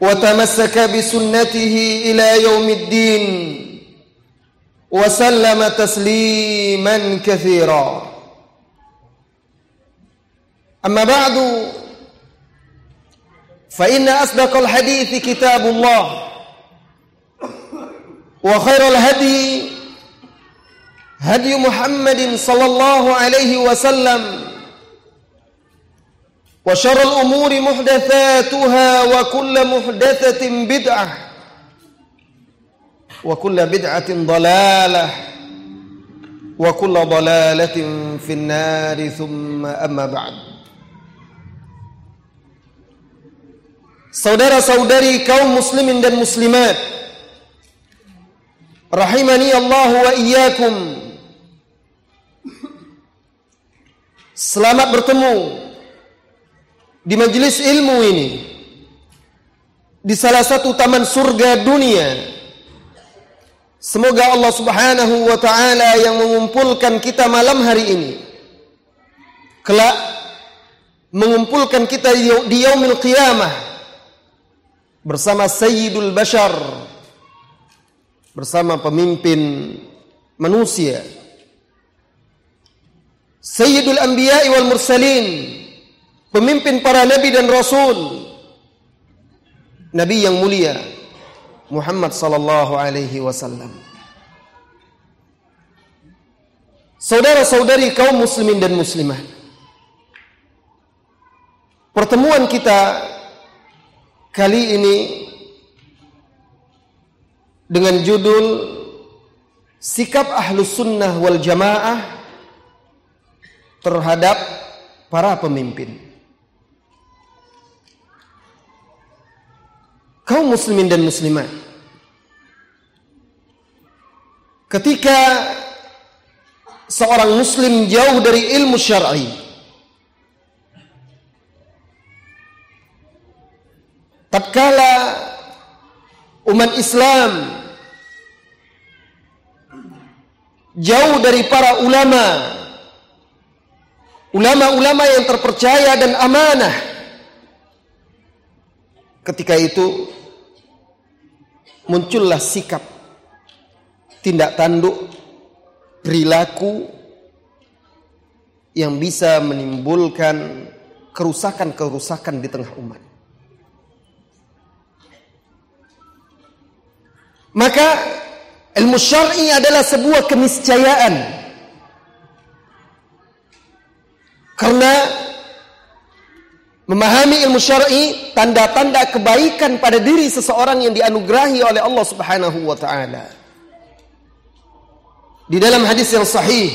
وتمسك بسنته إلى يوم الدين وسلم تسليما كثيرا. أما بعد فإن أصدق الحديث كتاب الله وخير الهدي هدي محمد صلى الله عليه وسلم وشر الأمور محدثاتها وكل محدثة بدعة وكل بدعة ضلالة وكل ضلالة في النار ثم أما بعد Saudara-saudari kaum muslimin dan muslimat Rahimani Allah wa iyyakum Selamat bertemu di majelis ilmu ini di salah satu taman surga dunia Semoga Allah Subhanahu wa taala yang mengumpulkan kita malam hari ini. Kelak mengumpulkan kita di yaumil qiyamah bersama sayyidul bashar bersama pemimpin manusia. Sayyidul anbiya'i wal mursalin pemimpin para nabi dan rasul nabi yang mulia Muhammad sallallahu alaihi wasallam. Saudara-saudari kaum muslimin dan muslimah. Pertemuan kita kali ini dengan judul Sikap Ahlus Sunnah wal Jamaah terhadap para pemimpin. Kaum muslimin dan muslimat. Ketika seorang muslim jauh dari ilmu syar'i tatkala umat Islam jauh dari para ulama ulama-ulama yang terpercaya dan amanah ketika itu muncullah sikap tindak tanduk perilaku yang bisa menimbulkan kerusakan-kerusakan di tengah umat. Maka ilmu syar'i adalah sebuah keniscayaan. Karena Memahami ilmu syar'i tanda-tanda kebaikan pada diri seseorang yang dianugerahi oleh Allah Subhanahu wa taala. Di dalam hadis yang sahih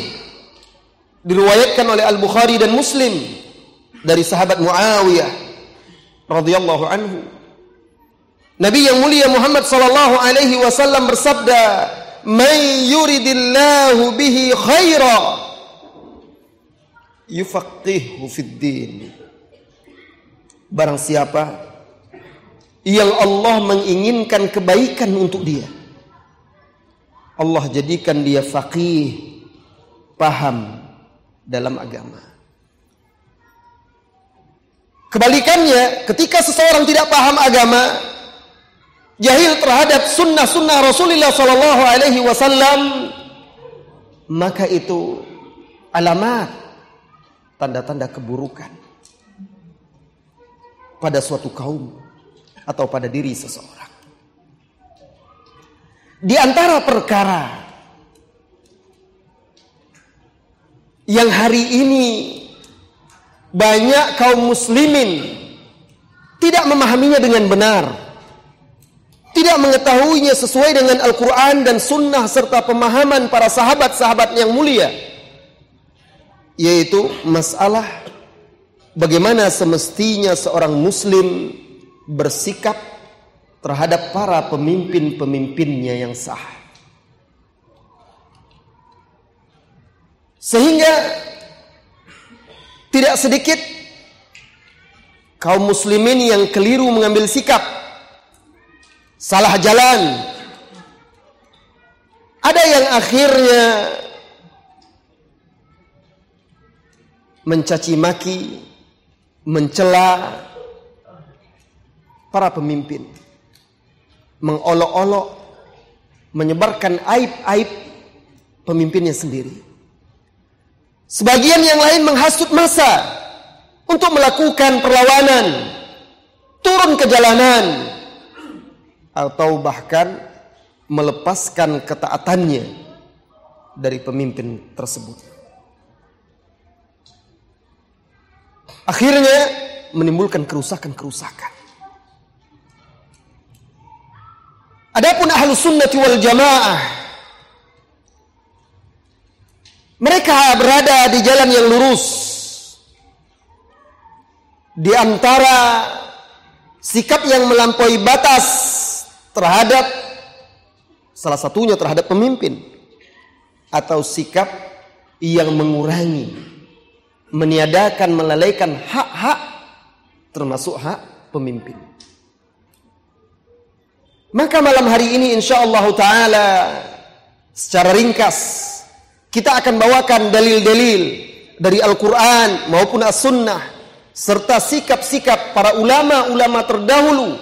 diriwayatkan oleh Al-Bukhari dan Muslim dari sahabat Muawiyah radhiyallahu anhu. Nabi yang mulia Muhammad sallallahu alaihi wasallam bersabda, "Man yuridillahu bihi khaira yufaqihu fid din." Barang siapa yang Allah menginginkan kebaikan untuk dia. Allah jadikan dia faqih, paham dalam agama. Kebalikannya, ketika seseorang tidak paham agama, jahil terhadap sunnah-sunnah Rasulullah Sallallahu Alaihi Wasallam, maka itu alamat tanda-tanda keburukan pada suatu kaum atau pada diri seseorang. Di antara perkara yang hari ini banyak kaum muslimin tidak memahaminya dengan benar, tidak mengetahuinya sesuai dengan Al-Quran dan Sunnah serta pemahaman para sahabat-sahabat yang mulia, yaitu masalah bagaimana semestinya seorang Muslim bersikap terhadap para pemimpin-pemimpinnya yang sah. Sehingga tidak sedikit kaum muslimin yang keliru mengambil sikap salah jalan. Ada yang akhirnya mencaci maki, mencela para pemimpin, mengolok-olok, menyebarkan aib-aib pemimpinnya sendiri. Sebagian yang lain menghasut masa untuk melakukan perlawanan, turun ke jalanan, atau bahkan melepaskan ketaatannya dari pemimpin tersebut. Akhirnya menimbulkan kerusakan-kerusakan. Adapun ahlu sunnati wal jamaah mereka berada di jalan yang lurus di antara sikap yang melampaui batas terhadap salah satunya terhadap pemimpin atau sikap yang mengurangi meniadakan melalaikan hak-hak termasuk hak pemimpin. Maka malam hari ini insya Allah Ta'ala secara ringkas kita akan bawakan dalil-dalil dari Al-Quran maupun As-Sunnah serta sikap-sikap para ulama-ulama terdahulu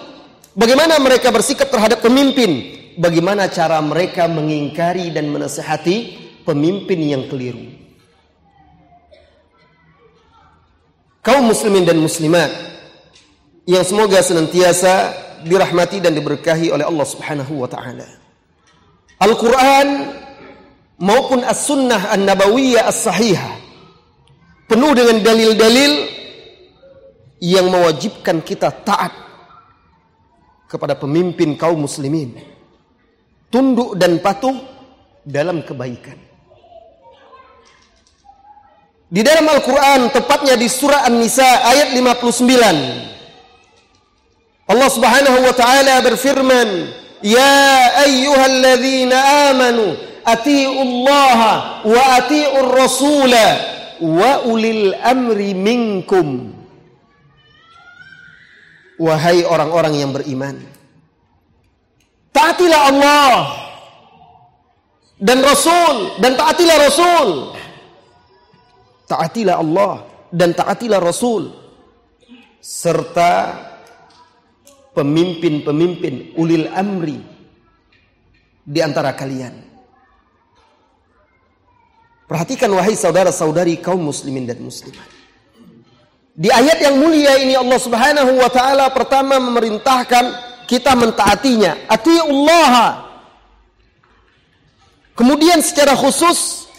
bagaimana mereka bersikap terhadap pemimpin bagaimana cara mereka mengingkari dan menasehati pemimpin yang keliru kaum muslimin dan muslimat yang semoga senantiasa dirahmati dan diberkahi oleh Allah Subhanahu wa taala. Al-Qur'an maupun As-Sunnah An-Nabawiyah As-Sahihah penuh dengan dalil-dalil yang mewajibkan kita taat kepada pemimpin kaum muslimin. Tunduk dan patuh dalam kebaikan. Di dalam Al-Quran, tepatnya di surah An-Nisa ayat 59. Allah Subhanahu wa taala berfirman, "Ya ayyuhalladzina amanu atiiullaha wa atiiur rasula wa ulil amri minkum." Wahai orang-orang yang beriman, taatilah Allah dan Rasul dan taatilah Rasul. Taatilah Allah dan taatilah Rasul serta pemimpin-pemimpin ulil amri di antara kalian. Perhatikan wahai saudara-saudari kaum muslimin dan muslimat. Di ayat yang mulia ini Allah Subhanahu wa taala pertama memerintahkan kita mentaatinya. Atiullah. Kemudian secara khusus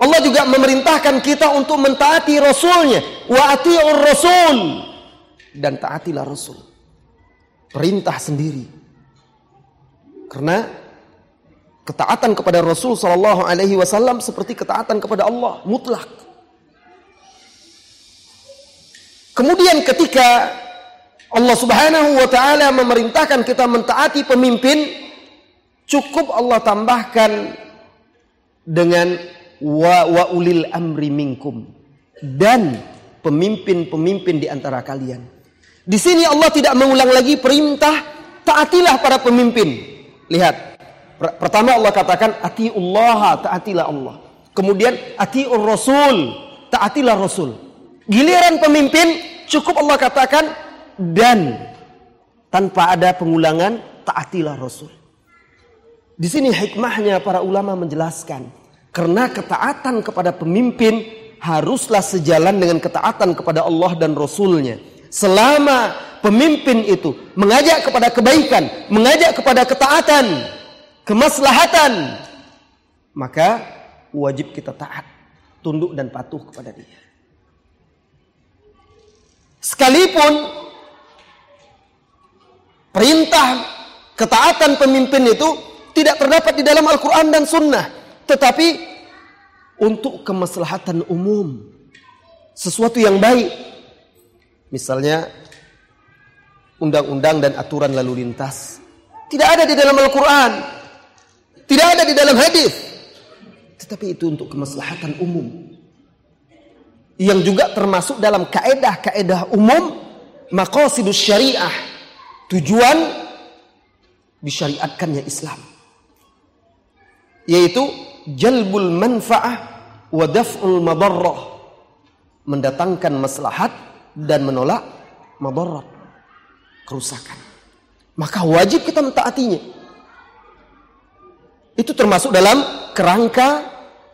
Allah juga memerintahkan kita untuk mentaati Rasulnya. Wa atiur Rasul. Dan taatilah Rasul perintah sendiri. Karena ketaatan kepada Rasul Shallallahu Alaihi Wasallam seperti ketaatan kepada Allah mutlak. Kemudian ketika Allah Subhanahu Wa Taala memerintahkan kita mentaati pemimpin, cukup Allah tambahkan dengan wa, wa ulil amri minkum dan pemimpin-pemimpin di antara kalian. Di sini Allah tidak mengulang lagi perintah taatilah para pemimpin. Lihat. Pertama Allah katakan atiullah, taatilah Allah. Kemudian atiur rasul, taatilah rasul. Giliran pemimpin cukup Allah katakan dan tanpa ada pengulangan taatilah rasul. Di sini hikmahnya para ulama menjelaskan karena ketaatan kepada pemimpin haruslah sejalan dengan ketaatan kepada Allah dan Rasulnya. Selama pemimpin itu mengajak kepada kebaikan, mengajak kepada ketaatan, kemaslahatan, maka wajib kita taat, tunduk dan patuh kepada dia. Sekalipun perintah ketaatan pemimpin itu tidak terdapat di dalam Al-Quran dan Sunnah, tetapi untuk kemaslahatan umum, sesuatu yang baik, misalnya undang-undang dan aturan lalu lintas, tidak ada di dalam Al-Quran, tidak ada di dalam hadis, tetapi itu untuk kemaslahatan umum. Yang juga termasuk dalam kaedah-kaedah umum maqasidus syariah. Tujuan disyariatkannya Islam. Yaitu jalbul manfaah wa daf'ul madarrah. Mendatangkan maslahat dan menolak madarat kerusakan. Maka wajib kita mentaatinya. Itu termasuk dalam kerangka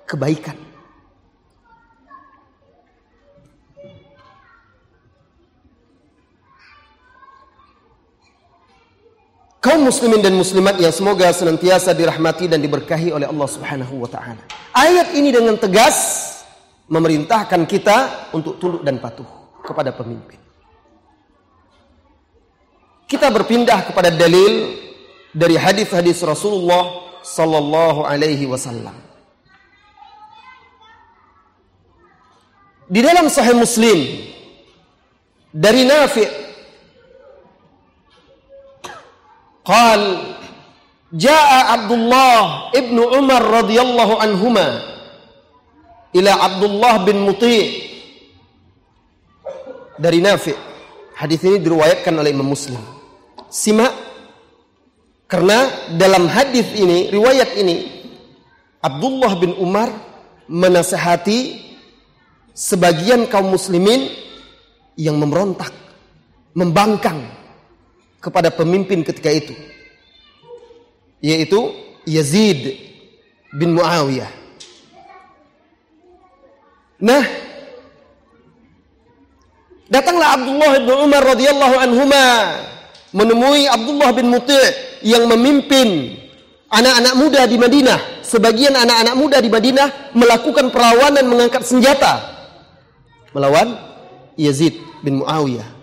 kebaikan kaum muslimin dan muslimat yang semoga senantiasa dirahmati dan diberkahi oleh Allah Subhanahu wa taala. Ayat ini dengan tegas memerintahkan kita untuk tunduk dan patuh kepada pemimpin. Kita berpindah kepada dalil dari hadis-hadis Rasulullah sallallahu alaihi wasallam. Di dalam Sahih Muslim dari Nafi' قال جاء عبد الله ابن عمر رضي الله عنهما إلى عبد الله bin Muti dari Nafi hadis ini diriwayatkan oleh Imam Muslim simak karena dalam hadis ini riwayat ini Abdullah bin Umar menasehati sebagian kaum muslimin yang memberontak membangkang kepada pemimpin ketika itu yaitu Yazid bin Muawiyah. Nah, datanglah Abdullah bin Umar radhiyallahu anhuma menemui Abdullah bin Muti' yang memimpin anak-anak muda di Madinah. Sebagian anak-anak muda di Madinah melakukan perlawanan mengangkat senjata melawan Yazid bin Muawiyah.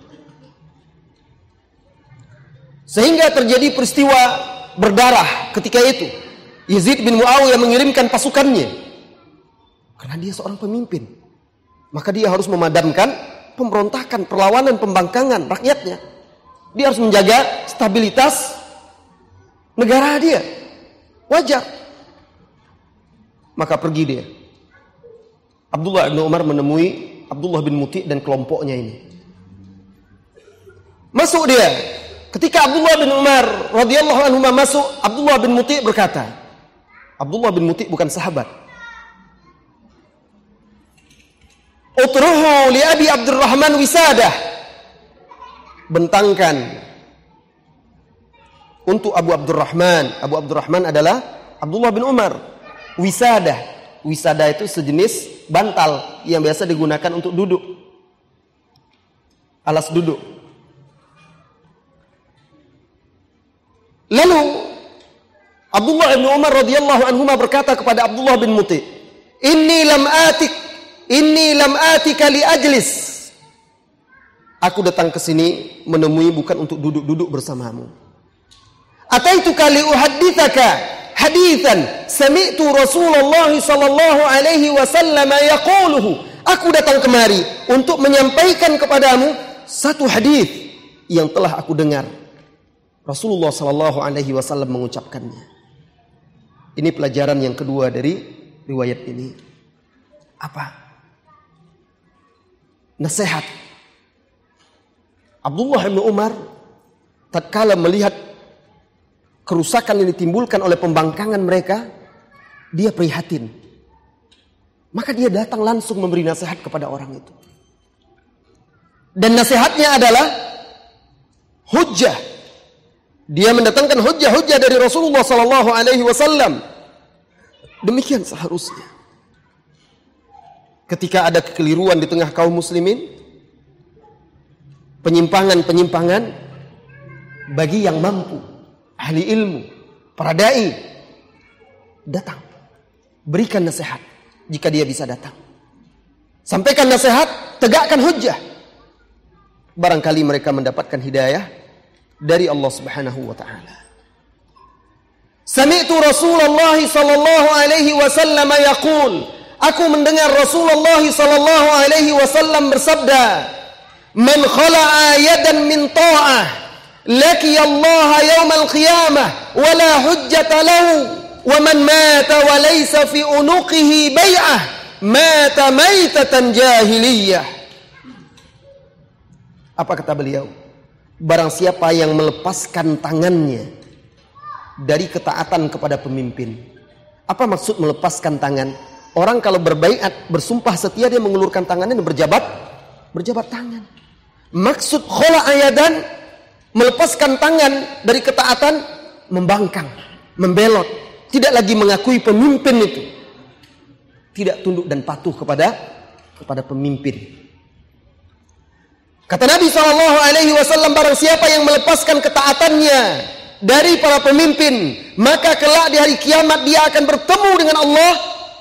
Sehingga terjadi peristiwa berdarah ketika itu. Yazid bin Muawiyah mengirimkan pasukannya. Karena dia seorang pemimpin. Maka dia harus memadamkan pemberontakan, perlawanan, pembangkangan rakyatnya. Dia harus menjaga stabilitas negara dia. Wajar. Maka pergi dia. Abdullah bin Umar menemui Abdullah bin Muti dan kelompoknya ini. Masuk dia Ketika Abdullah bin Umar radhiyallahu anhu masuk, Abdullah bin Muti berkata, Abdullah bin Muti bukan sahabat. Utruhu li Abi Abdurrahman wisadah. Bentangkan untuk Abu Abdurrahman. Abu Abdurrahman adalah Abdullah bin Umar. Wisadah. Wisadah itu sejenis bantal yang biasa digunakan untuk duduk. Alas duduk. Lalu Abdullah bin Umar radhiyallahu anhu berkata kepada Abdullah bin Muti, "Inni lam atik, inni lam atika li ajlis." Aku datang ke sini menemui bukan untuk duduk-duduk bersamamu. Ataitu kali uhadditsaka hadithan sami'tu Rasulullah sallallahu alaihi wasallam yaquluhu. Aku datang kemari untuk menyampaikan kepadamu satu hadis yang telah aku dengar Rasulullah Shallallahu Alaihi Wasallam mengucapkannya. Ini pelajaran yang kedua dari riwayat ini. Apa? Nasihat. Abdullah bin Umar tatkala melihat kerusakan yang ditimbulkan oleh pembangkangan mereka, dia prihatin. Maka dia datang langsung memberi nasihat kepada orang itu. Dan nasihatnya adalah hujah dia mendatangkan hujah-hujah dari Rasulullah sallallahu alaihi wasallam. Demikian seharusnya. Ketika ada kekeliruan di tengah kaum muslimin, penyimpangan-penyimpangan bagi yang mampu, ahli ilmu, para dai datang. Berikan nasihat jika dia bisa datang. Sampaikan nasihat, tegakkan hujah. Barangkali mereka mendapatkan hidayah dari Allah Subhanahu wa taala. Sami'tu Rasulullah sallallahu alaihi wasallam yaqul Aku mendengar Rasulullah sallallahu alaihi wasallam bersabda Man khala'a yadan min ta'ah laki Allah yawmal qiyamah wala hujjata lahu wa man mata wa laysa fi unuqihi bai'ah Apa kata beliau? Barang siapa yang melepaskan tangannya dari ketaatan kepada pemimpin. Apa maksud melepaskan tangan? Orang kalau berbaikat, bersumpah setia dia mengulurkan tangannya dan berjabat berjabat tangan. Maksud khola ayadan melepaskan tangan dari ketaatan membangkang, membelot, tidak lagi mengakui pemimpin itu. Tidak tunduk dan patuh kepada kepada pemimpin. Kata Nabi Shallallahu Alaihi Wasallam barang siapa yang melepaskan ketaatannya dari para pemimpin, maka kelak di hari kiamat dia akan bertemu dengan Allah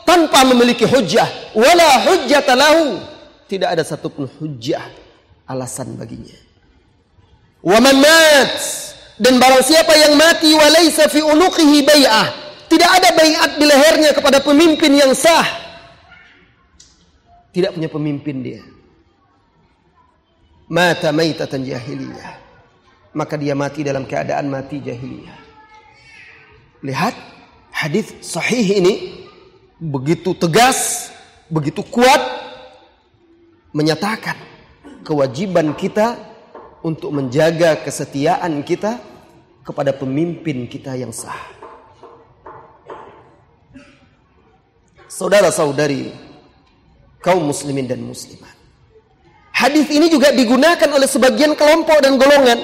tanpa memiliki hujjah. Wala hujjah lahu. Tidak ada satupun hujjah alasan baginya. Waman mat dan barang siapa yang mati walaysa fi unuqihi bai'ah. Tidak ada baiat di lehernya kepada pemimpin yang sah. Tidak punya pemimpin dia. Mata maitatan jahiliyah maka dia mati dalam keadaan mati jahiliyah. Lihat hadis sahih ini begitu tegas, begitu kuat menyatakan kewajiban kita untuk menjaga kesetiaan kita kepada pemimpin kita yang sah. Saudara-saudari kaum muslimin dan muslimat. Hadis ini juga digunakan oleh sebagian kelompok dan golongan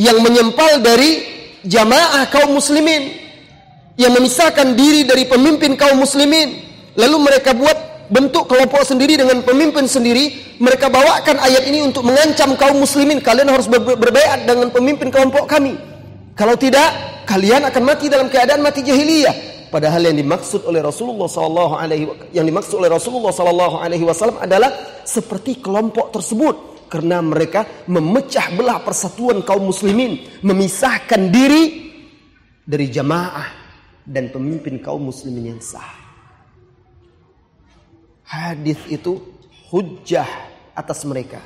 yang menyempal dari jamaah kaum muslimin yang memisahkan diri dari pemimpin kaum muslimin. Lalu mereka buat bentuk kelompok sendiri dengan pemimpin sendiri. Mereka bawakan ayat ini untuk mengancam kaum muslimin. Kalian harus ber dengan pemimpin kelompok kami. Kalau tidak kalian akan mati dalam keadaan mati jahiliyah padahal yang dimaksud oleh Rasulullah sallallahu alaihi yang dimaksud oleh Rasulullah sallallahu alaihi wasallam adalah seperti kelompok tersebut karena mereka memecah belah persatuan kaum muslimin, memisahkan diri dari jamaah dan pemimpin kaum muslimin yang sah. Hadis itu hujah atas mereka,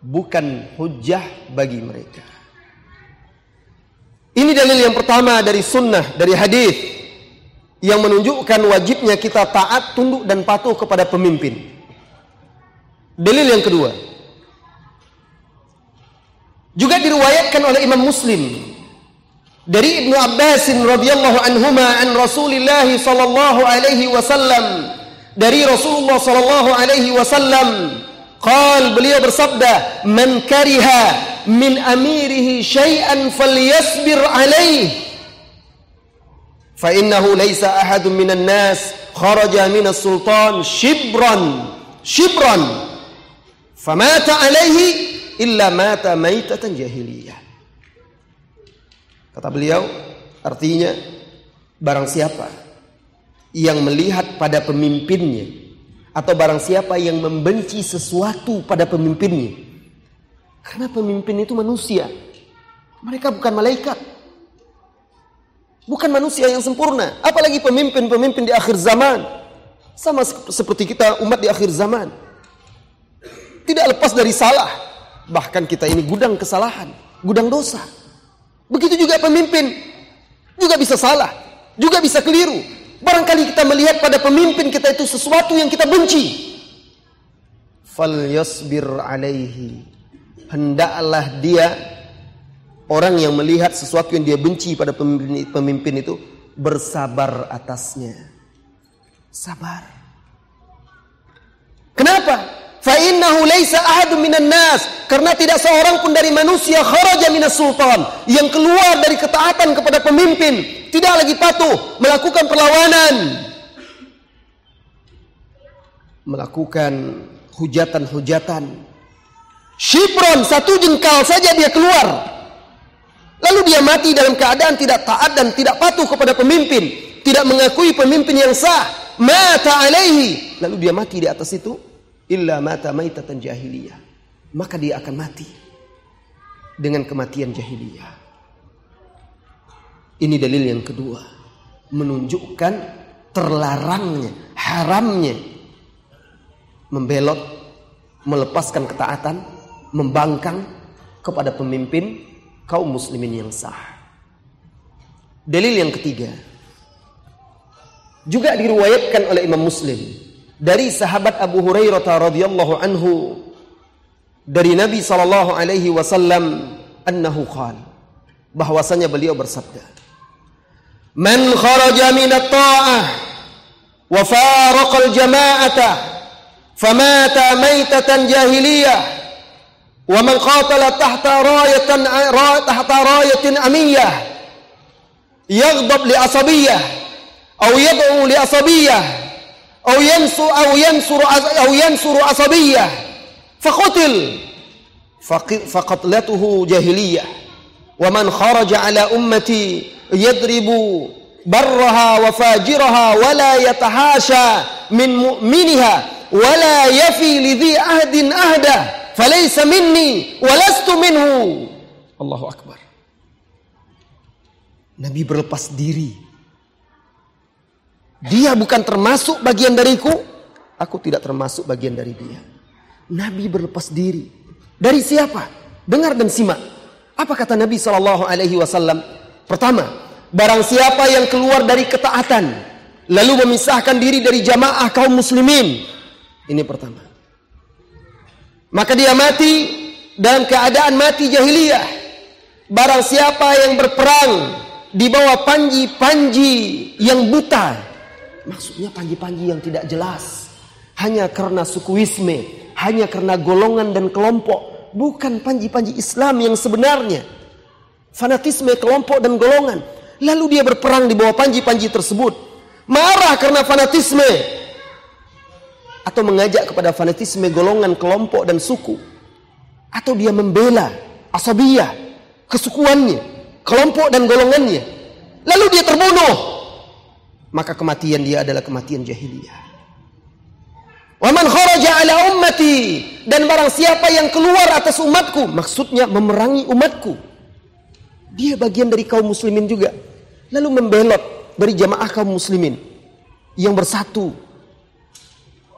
bukan hujah bagi mereka. Ini dalil yang pertama dari sunnah, dari hadis yang menunjukkan wajibnya kita taat, tunduk dan patuh kepada pemimpin. Dalil yang kedua, juga diriwayatkan oleh Imam Muslim dari Ibnu Abbas radhiyallahu anhuma an Rasulillah sallallahu alaihi wasallam dari Rasulullah sallallahu alaihi wasallam qal beliau bersabda man kariha min amirihi syai'an falyasbir alaihi fa innahu laysa ahadun minan nas kharaja minas sultan shibran shibran famata alaihi illa mata maitatan jahiliyah. Kata beliau, artinya barang siapa yang melihat pada pemimpinnya atau barang siapa yang membenci sesuatu pada pemimpinnya. Karena pemimpin itu manusia. Mereka bukan malaikat. Bukan manusia yang sempurna, apalagi pemimpin-pemimpin di akhir zaman. Sama seperti kita umat di akhir zaman. Tidak lepas dari salah, Bahkan kita ini gudang kesalahan, gudang dosa. Begitu juga pemimpin juga bisa salah, juga bisa keliru. Barangkali kita melihat pada pemimpin kita itu sesuatu yang kita benci. Fal yasbir alaihi. Hendaklah dia orang yang melihat sesuatu yang dia benci pada pemimpin, pemimpin itu bersabar atasnya. Sabar. Kenapa? Fa innahu laisa ahadun minan nas karena tidak seorang pun dari manusia kharaja minas sultan yang keluar dari ketaatan kepada pemimpin tidak lagi patuh melakukan perlawanan melakukan hujatan-hujatan Shibron satu jengkal saja dia keluar. Lalu dia mati dalam keadaan tidak taat dan tidak patuh kepada pemimpin, tidak mengakui pemimpin yang sah. Mata alaihi. Lalu dia mati di atas itu. Illa mata maitatan jahiliyah. Maka dia akan mati dengan kematian jahiliyah. Ini dalil yang kedua, menunjukkan terlarangnya, haramnya membelot, melepaskan ketaatan, membangkang kepada pemimpin kaum muslimin yang sah. Dalil yang ketiga juga diriwayatkan oleh Imam Muslim dari sahabat Abu Hurairah radhiyallahu anhu dari Nabi sallallahu alaihi wasallam annahu qala bahwasanya beliau bersabda Man kharaja min at-ta'ah wa faraqa al-jama'ata famata maitatan jahiliyah ومن قاتل تحت راية تحت راية أمية يغضب لعصبية أو يدعو لعصبية أو ينصر أو ينصر أو ينصر عصبية فقتل فقتلته جاهلية. ومن خرج على أمتي يضرب برها وفاجرها ولا يتحاشى من مؤمنها ولا يفي لذي عهد أهده. Falaisa minni walastu minhu. Allahu Akbar. Nabi berlepas diri. Dia bukan termasuk bagian dariku, aku tidak termasuk bagian dari dia. Nabi berlepas diri. Dari siapa? Dengar dan simak. Apa kata Nabi Wasallam? Pertama, barang siapa yang keluar dari ketaatan, lalu memisahkan diri dari jamaah kaum muslimin. Ini pertama. Maka dia mati dalam keadaan mati jahiliyah. Barang siapa yang berperang di bawah panji-panji yang buta. Maksudnya panji-panji yang tidak jelas. Hanya karena sukuisme, hanya karena golongan dan kelompok. Bukan panji-panji Islam yang sebenarnya. Fanatisme kelompok dan golongan. Lalu dia berperang di bawah panji-panji tersebut. Marah karena fanatisme atau mengajak kepada fanatisme golongan kelompok dan suku. Atau dia membela asabiyah kesukuannya kelompok dan golongannya. Lalu dia terbunuh. Maka kematian dia adalah kematian jahiliyah. Waman kharaja ala ummati. Dan barang siapa yang keluar atas umatku maksudnya memerangi umatku. Dia bagian dari kaum muslimin juga. Lalu membelot dari jamaah kaum muslimin. Yang bersatu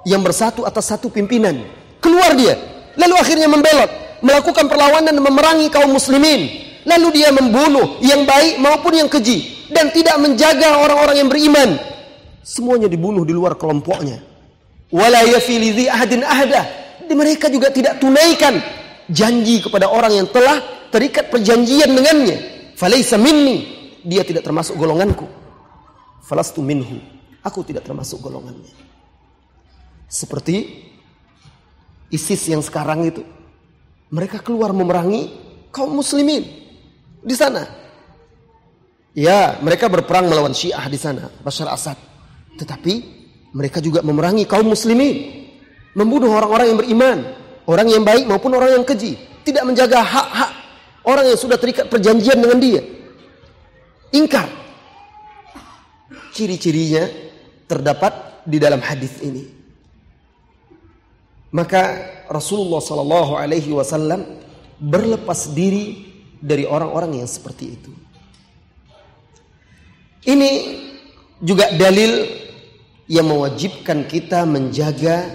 yang bersatu atas satu pimpinan. Keluar dia, lalu akhirnya membelot, melakukan perlawanan dan memerangi kaum muslimin. Lalu dia membunuh yang baik maupun yang keji dan tidak menjaga orang-orang yang beriman. Semuanya dibunuh di luar kelompoknya. Wala yafilidhi ahadin ahda. Mereka juga tidak tunaikan janji kepada orang yang telah terikat perjanjian dengannya. Falaisa minni. Dia tidak termasuk golonganku. Falastu minhu. Aku tidak termasuk golongannya. Seperti ISIS yang sekarang itu. Mereka keluar memerangi kaum muslimin di sana. Ya, mereka berperang melawan Syiah di sana, Bashar Assad. Tetapi mereka juga memerangi kaum muslimin, membunuh orang-orang yang beriman, orang yang baik maupun orang yang keji, tidak menjaga hak-hak orang yang sudah terikat perjanjian dengan dia. Ingkar. Ciri-cirinya terdapat di dalam hadis ini. Maka Rasulullah Sallallahu Alaihi Wasallam berlepas diri dari orang-orang yang seperti itu. Ini juga dalil yang mewajibkan kita menjaga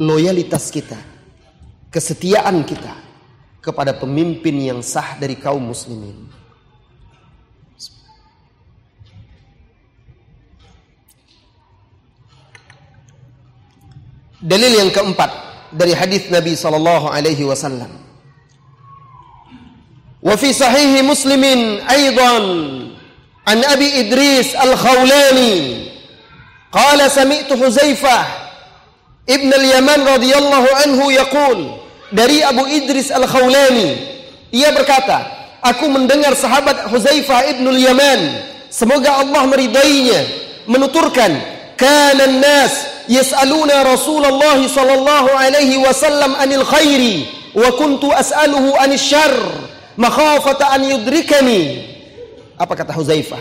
loyalitas kita, kesetiaan kita kepada pemimpin yang sah dari kaum muslimin. Dalil yang keempat dari hadis Nabi sallallahu alaihi wasallam. Wa fi sahih Muslimin aidan an Abi Idris Al-Khawlani qala sami'tu Huzaifah ibn al-Yaman radhiyallahu anhu yaqul dari Abu Idris Al-Khawlani ia berkata aku mendengar sahabat Huzaifah ibn al-Yaman semoga Allah meridainya menuturkan kana nas yas'aluna Rasulullah sallallahu alaihi wasallam anil khairi wa kuntu as'aluhu anil syarr makhafata an yudrikani. Apa kata Huzaifah?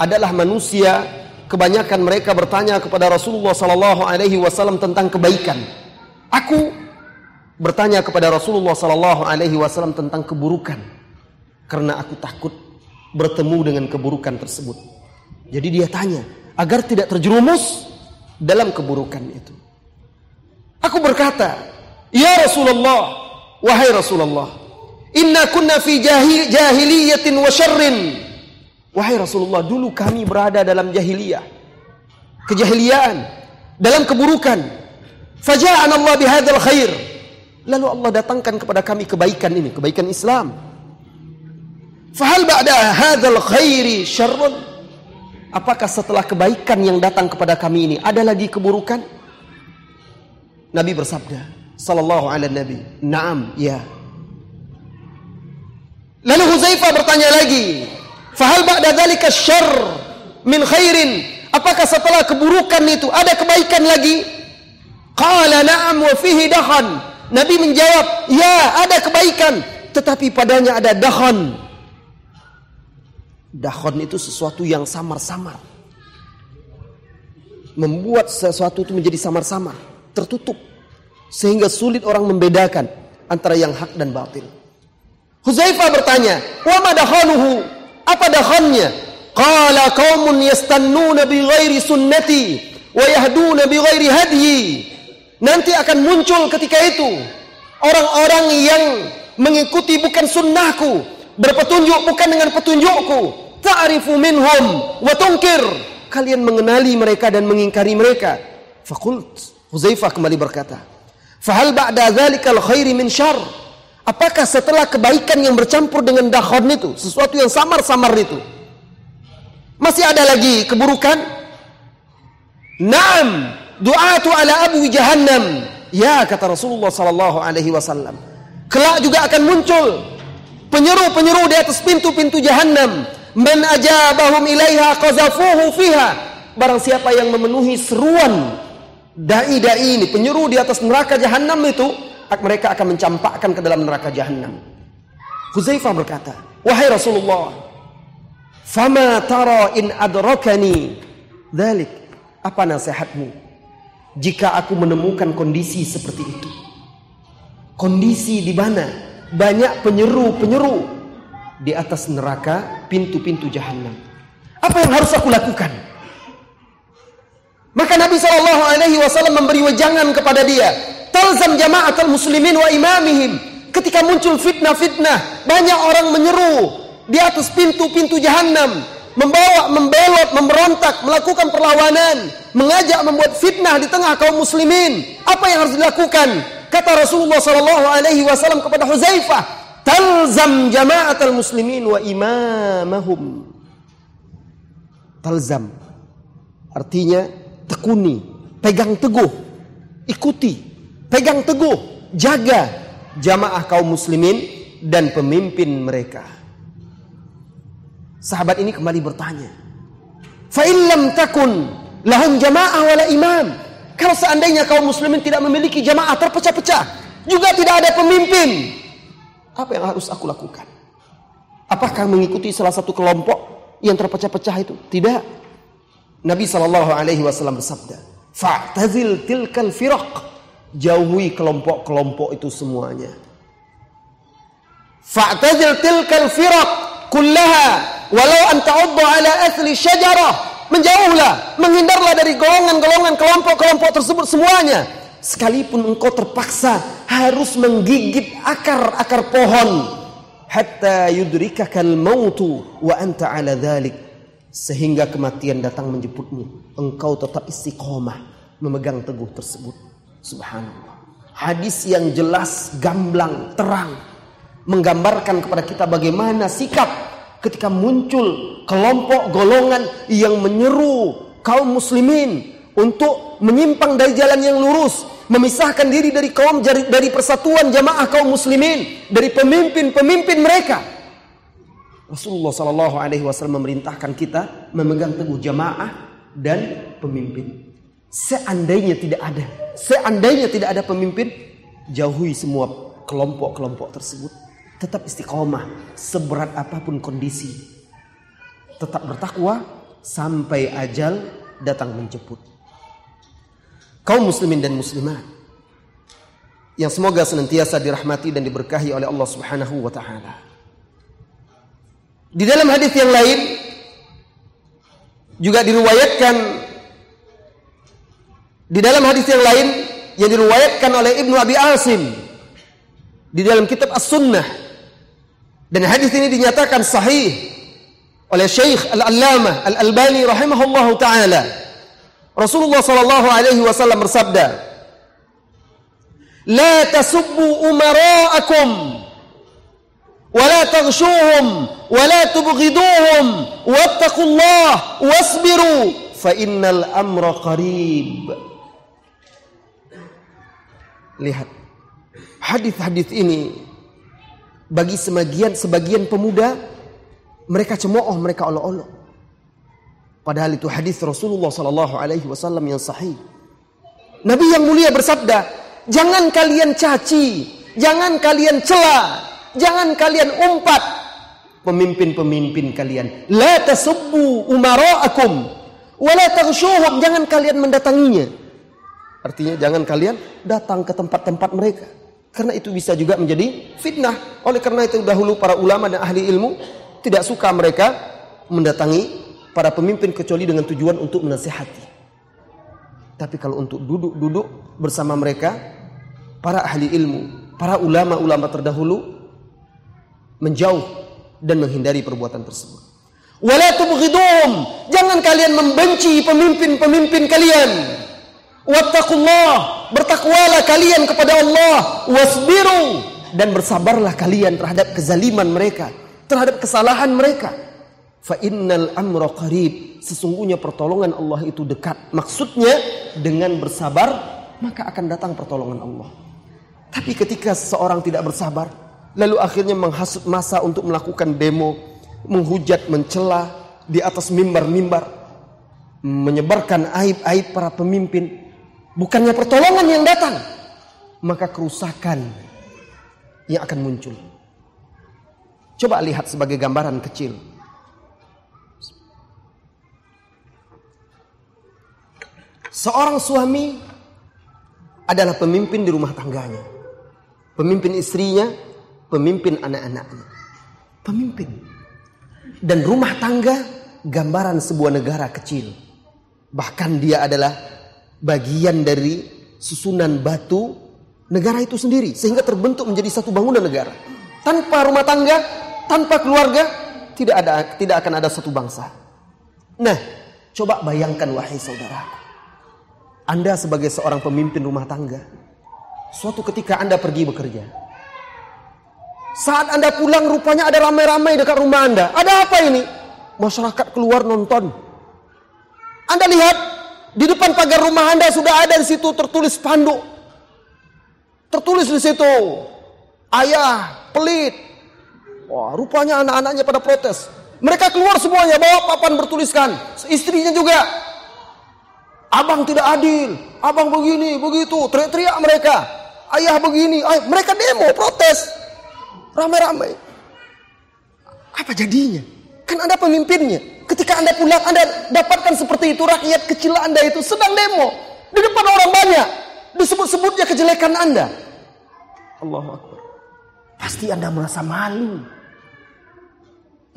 Adalah manusia kebanyakan mereka bertanya kepada Rasulullah sallallahu alaihi wasallam tentang kebaikan. Aku bertanya kepada Rasulullah sallallahu alaihi wasallam tentang keburukan karena aku takut bertemu dengan keburukan tersebut. Jadi dia tanya agar tidak terjerumus dalam keburukan itu. Aku berkata, "Ya Rasulullah, wahai Rasulullah, inna kunna fi jahil, jahiliyatin wa syarrin." Wahai Rasulullah, dulu kami berada dalam jahiliyah, kejahiliaan, dalam keburukan. Faja'an Allah bihadzal khair. Lalu Allah datangkan kepada kami kebaikan ini, kebaikan Islam. Fahal ba'da hadzal khairi syarrun? Apakah setelah kebaikan yang datang kepada kami ini ada lagi keburukan? Nabi bersabda, sallallahu alaihi nabi, "Na'am, ya." Lalu Huzaifah bertanya lagi, "Fahal ba'da dzalika syarr min khairin?" Apakah setelah keburukan itu ada kebaikan lagi? Qala na'am wa fihi dahan. Nabi menjawab, "Ya, ada kebaikan, tetapi padanya ada dahan." Dahan itu sesuatu yang samar-samar. Membuat sesuatu itu menjadi samar-samar, tertutup. Sehingga sulit orang membedakan antara yang hak dan batil. Huzaifah bertanya, "Wa ma dakhanuhu?" Apa dakhannya? Qala qaumun yastannuna bi ghairi sunnati wa yahduna bi ghairi hadyi. Nanti akan muncul ketika itu orang-orang yang mengikuti bukan sunnahku, berpetunjuk bukan dengan petunjukku. Ta'rifu minhum wa tunkir. Kalian mengenali mereka dan mengingkari mereka. Fakult. Huzaifah kembali berkata, "Fahal ba'da dzalikal khairi min syarr?" Apakah setelah kebaikan yang bercampur dengan dahon itu, sesuatu yang samar-samar itu, masih ada lagi keburukan? Naam, du'atu ala abu jahannam. Ya kata Rasulullah sallallahu alaihi wasallam. Kelak juga akan muncul penyeru-penyeru di atas pintu-pintu jahannam. Man ajabahum ilaiha qazafuhu fiha. Barang siapa yang memenuhi seruan dai-dai ini, penyeru di atas neraka jahannam itu, mereka akan mencampakkan ke dalam neraka jahanam. Huzaifah berkata, "Wahai Rasulullah, fama tara in adrakani dzalik?" Apa nasihatmu jika aku menemukan kondisi seperti itu? Kondisi di mana banyak penyeru-penyeru di atas neraka, pintu-pintu jahanam. Apa yang harus aku lakukan? Maka Nabi Shallallahu Alaihi Wasallam memberi wejangan kepada dia, talzam jamaatul muslimin wa imamihim. Ketika muncul fitnah-fitnah, banyak orang menyeru di atas pintu-pintu jahanam, membawa, membelot, memberontak, melakukan perlawanan, mengajak membuat fitnah di tengah kaum muslimin. Apa yang harus dilakukan? Kata Rasulullah sallallahu alaihi wasallam kepada Huzaifah, "Talzam jamaatul muslimin wa imamahum." Talzam artinya tekuni, pegang teguh, ikuti, pegang teguh, jaga jamaah kaum muslimin dan pemimpin mereka. Sahabat ini kembali bertanya, "Fa lam takun lahum jamaah wala imam?" Kalau seandainya kaum muslimin tidak memiliki jamaah terpecah-pecah, juga tidak ada pemimpin, apa yang harus aku lakukan? Apakah mengikuti salah satu kelompok yang terpecah-pecah itu? Tidak. Nabi Shallallahu Alaihi Wasallam bersabda, "Fa'tazil tilkal firaq." Jauhi kelompok-kelompok itu semuanya. Fa'tazil tilkal firaq kullaha walau an ta'uddu ala asli syajarah. Menjauhlah, menghindarlah dari golongan-golongan kelompok-kelompok tersebut semuanya. Sekalipun engkau terpaksa harus menggigit akar-akar pohon. Hatta yudrikakal mautu wa anta ala dhalik. Sehingga kematian datang menjemputmu. Engkau tetap istiqomah memegang teguh tersebut. Subhanallah. Hadis yang jelas gamblang terang. Menggambarkan kepada kita bagaimana sikap ketika muncul kelompok golongan yang menyeru kaum muslimin untuk menyimpang dari jalan yang lurus memisahkan diri dari kaum dari, persatuan jamaah kaum muslimin dari pemimpin-pemimpin mereka Rasulullah Shallallahu Alaihi Wasallam memerintahkan kita memegang teguh jamaah dan pemimpin. Seandainya tidak ada, seandainya tidak ada pemimpin, jauhi semua kelompok-kelompok tersebut tetap istiqomah seberat apa pun kondisi. Tetap bertakwa sampai ajal datang menjemput. Kaum muslimin dan muslimat yang semoga senantiasa dirahmati dan diberkahi oleh Allah Subhanahu wa taala. Di dalam hadis yang lain juga diriwayatkan di dalam hadis yang lain yang diriwayatkan oleh Ibnu Abi Asim di dalam kitab As-Sunnah dan hadis ini dinyatakan sahih oleh Syekh Al-Allamah Al-Albani rahimahullahu taala. Rasulullah sallallahu alaihi wasallam bersabda, "La tasubbu umara'akum wa la taghshuhum wa la tubghiduhum wattaqullaha wasbiru fa innal amra qarib." Lihat hadis-hadis ini bagi sebagian sebagian pemuda mereka cemooh, mereka olok-olok. Padahal itu hadis Rasulullah Sallallahu Alaihi Wasallam yang sahih. Nabi yang mulia bersabda, jangan kalian caci, jangan kalian cela, jangan kalian umpat pemimpin-pemimpin kalian. La tasubbu umara'akum wa la taghshuhum, jangan kalian mendatanginya. Artinya jangan kalian datang ke tempat-tempat mereka. Karena itu bisa juga menjadi fitnah. Oleh karena itu dahulu para ulama dan ahli ilmu tidak suka mereka mendatangi para pemimpin kecuali dengan tujuan untuk menasihati. Tapi kalau untuk duduk-duduk bersama mereka, para ahli ilmu, para ulama-ulama terdahulu menjauh dan menghindari perbuatan tersebut. Wala tubghidum, jangan kalian membenci pemimpin-pemimpin kalian. Wattaqullah, bertakwalah kalian kepada Allah, wasbiru dan bersabarlah kalian terhadap kezaliman mereka, terhadap kesalahan mereka. Fa innal amra qarib, sesungguhnya pertolongan Allah itu dekat. Maksudnya dengan bersabar maka akan datang pertolongan Allah. Tapi ketika seseorang tidak bersabar, lalu akhirnya menghasut masa untuk melakukan demo, menghujat, mencela di atas mimbar-mimbar, menyebarkan aib-aib para pemimpin, bukannya pertolongan yang datang, maka kerusakan yang akan muncul. Coba lihat sebagai gambaran kecil. Seorang suami adalah pemimpin di rumah tangganya. Pemimpin istrinya, pemimpin anak-anaknya. Pemimpin. Dan rumah tangga gambaran sebuah negara kecil. Bahkan dia adalah bagian dari susunan batu negara itu sendiri sehingga terbentuk menjadi satu bangunan negara. Tanpa rumah tangga, tanpa keluarga, tidak ada tidak akan ada satu bangsa. Nah, coba bayangkan wahai saudaraku. Anda sebagai seorang pemimpin rumah tangga, suatu ketika Anda pergi bekerja. Saat Anda pulang rupanya ada ramai-ramai dekat rumah Anda. Ada apa ini? Masyarakat keluar nonton. Anda lihat di depan pagar rumah Anda sudah ada di situ tertulis spanduk. Tertulis di situ, ayah pelit. Wah, rupanya anak-anaknya pada protes. Mereka keluar semuanya bawa papan bertuliskan. Istrinya juga. Abang tidak adil. Abang begini, begitu. Teriak-teriak mereka. Ayah begini. Ayah. Mereka demo, protes. Ramai-ramai. Apa jadinya? Kan Anda pemimpinnya. Ketika Anda pulang, Anda dapatkan seperti itu. Rakyat kecil Anda itu sedang demo. Di depan orang banyak. Disebut-sebutnya kejelekan Anda. Allah. Pasti Anda merasa malu.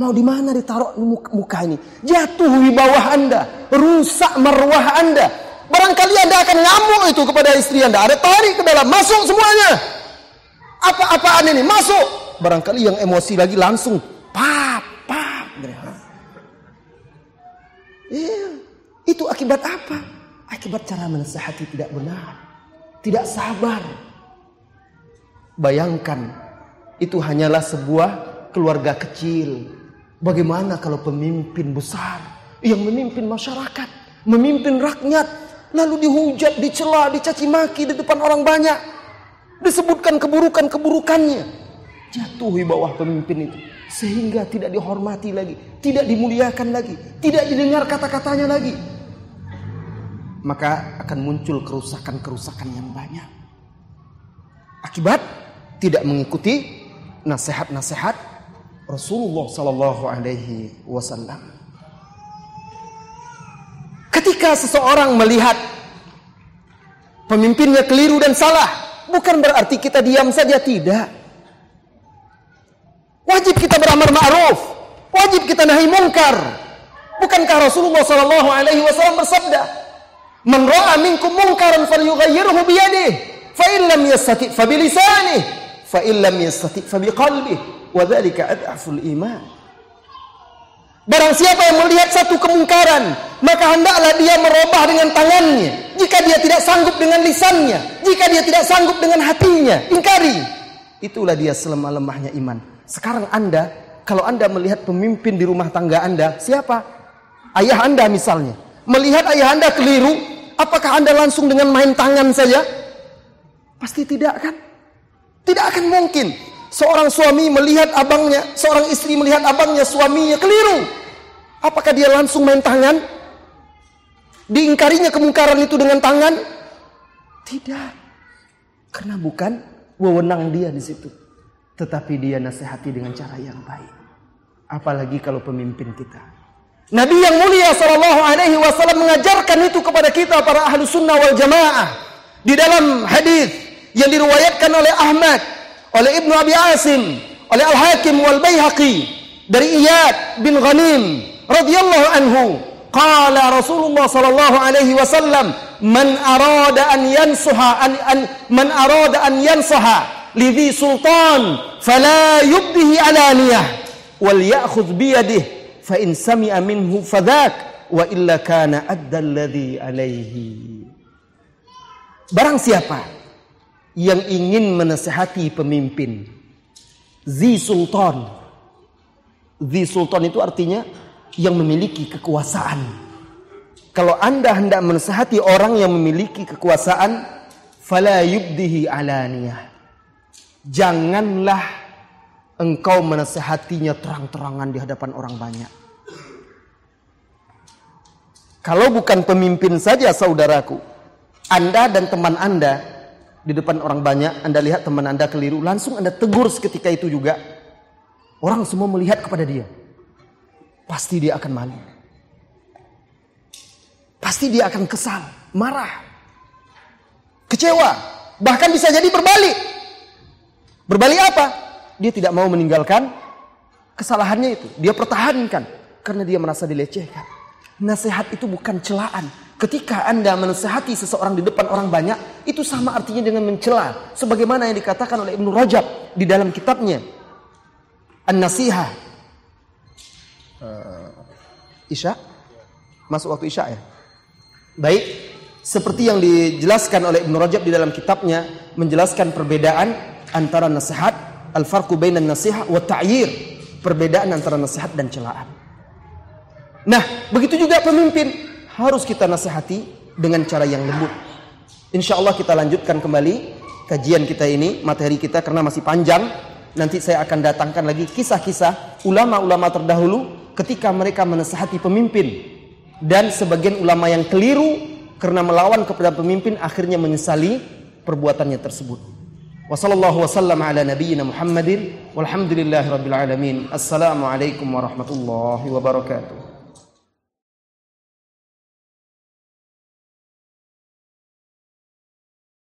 Mau di mana ditaruh muka ini? Jatuh di bawah Anda, rusak marwah Anda. Barangkali Anda akan ngamuk itu kepada istri Anda. Ada tarik ke dalam, masuk semuanya. Apa-apaan ini? Masuk. Barangkali yang emosi lagi langsung pap, pap. Iya. Itu akibat apa? Akibat cara menasihati tidak benar. Tidak sabar. Bayangkan, itu hanyalah sebuah keluarga kecil. Bagaimana kalau pemimpin besar yang memimpin masyarakat, memimpin rakyat, lalu dihujat, dicela, dicaci maki di depan orang banyak, disebutkan keburukan-keburukannya, jatuh di bawah pemimpin itu, sehingga tidak dihormati lagi, tidak dimuliakan lagi, tidak didengar kata-katanya lagi, maka akan muncul kerusakan-kerusakan yang banyak. Akibat tidak mengikuti nasihat-nasihat Rasulullah sallallahu alaihi wasallam. Ketika seseorang melihat pemimpinnya keliru dan salah, bukan berarti kita diam saja tidak. Wajib kita beramar ma'ruf, wajib kita nahi mungkar. Bukankah Rasulullah sallallahu alaihi wasallam bersabda, "Man ra'a minkum munkaran falyughayyirhu bi yadihi, fa in yastati' fa bi lisanihi, fa fa wa dzalika ad'aful iman." Barang siapa yang melihat satu kemungkaran, maka hendaklah dia merubah dengan tangannya. Jika dia tidak sanggup dengan lisannya, jika dia tidak sanggup dengan hatinya, ingkari. Itulah dia selemah-lemahnya iman. Sekarang Anda, kalau Anda melihat pemimpin di rumah tangga Anda, siapa? Ayah Anda misalnya. Melihat ayah Anda keliru, apakah Anda langsung dengan main tangan saja? Pasti tidak kan? Tidak akan mungkin. Seorang suami melihat abangnya, seorang istri melihat abangnya, suaminya keliru. Apakah dia langsung main tangan? Diingkarinya kemungkaran itu dengan tangan? Tidak. Karena bukan wewenang dia di situ. Tetapi dia nasihati dengan cara yang baik. Apalagi kalau pemimpin kita. Nabi yang mulia Shallallahu Alaihi Wasallam mengajarkan itu kepada kita para ahlu sunnah wal jamaah di dalam hadis yang diriwayatkan oleh Ahmad oleh Ibnu Abi Asim, oleh Al-Hakim wal Baihaqi dari Iyad bin Ghanim radhiyallahu anhu qala Rasulullah sallallahu alaihi wasallam man arada an yansuha an, an man arada an yansaha lidhi sultan fala yubdihi alaniyah wal ya'khudh bi yadihi fa in sami'a minhu fadhak wa illa kana adda alladhi alaihi Barang siapa yang ingin menasehati pemimpin. Zi Sultan. Zi Sultan itu artinya yang memiliki kekuasaan. Kalau Anda hendak menasehati orang yang memiliki kekuasaan, fala yubdihi alaniyah. Janganlah engkau menasehatinya terang-terangan di hadapan orang banyak. Kalau bukan pemimpin saja saudaraku, Anda dan teman Anda di depan orang banyak, Anda lihat teman Anda keliru, langsung Anda tegur seketika itu juga. Orang semua melihat kepada dia. Pasti dia akan malu. Pasti dia akan kesal, marah, kecewa, bahkan bisa jadi berbalik. Berbalik apa? Dia tidak mau meninggalkan kesalahannya itu. Dia pertahankan karena dia merasa dilecehkan. Nasihat itu bukan celaan, Ketika Anda menasehati seseorang di depan orang banyak, itu sama artinya dengan mencela. Sebagaimana yang dikatakan oleh Ibnu Rajab di dalam kitabnya. An-Nasihah. Uh, Isya? Masuk waktu Isya ya? Baik. Seperti yang dijelaskan oleh Ibnu Rajab di dalam kitabnya. Menjelaskan perbedaan antara nasihat. Al-farqu bainan nasihat wa ta'yir. Perbedaan antara nasihat dan celaan. Nah, begitu juga pemimpin harus kita nasihati dengan cara yang lembut. Insya Allah kita lanjutkan kembali kajian kita ini, materi kita karena masih panjang. Nanti saya akan datangkan lagi kisah-kisah ulama-ulama terdahulu ketika mereka menasihati pemimpin dan sebagian ulama yang keliru karena melawan kepada pemimpin akhirnya menyesali perbuatannya tersebut. Wassallallahu wasallam ala nabiyyina Muhammadin walhamdulillahi rabbil alamin. Assalamualaikum warahmatullahi wabarakatuh.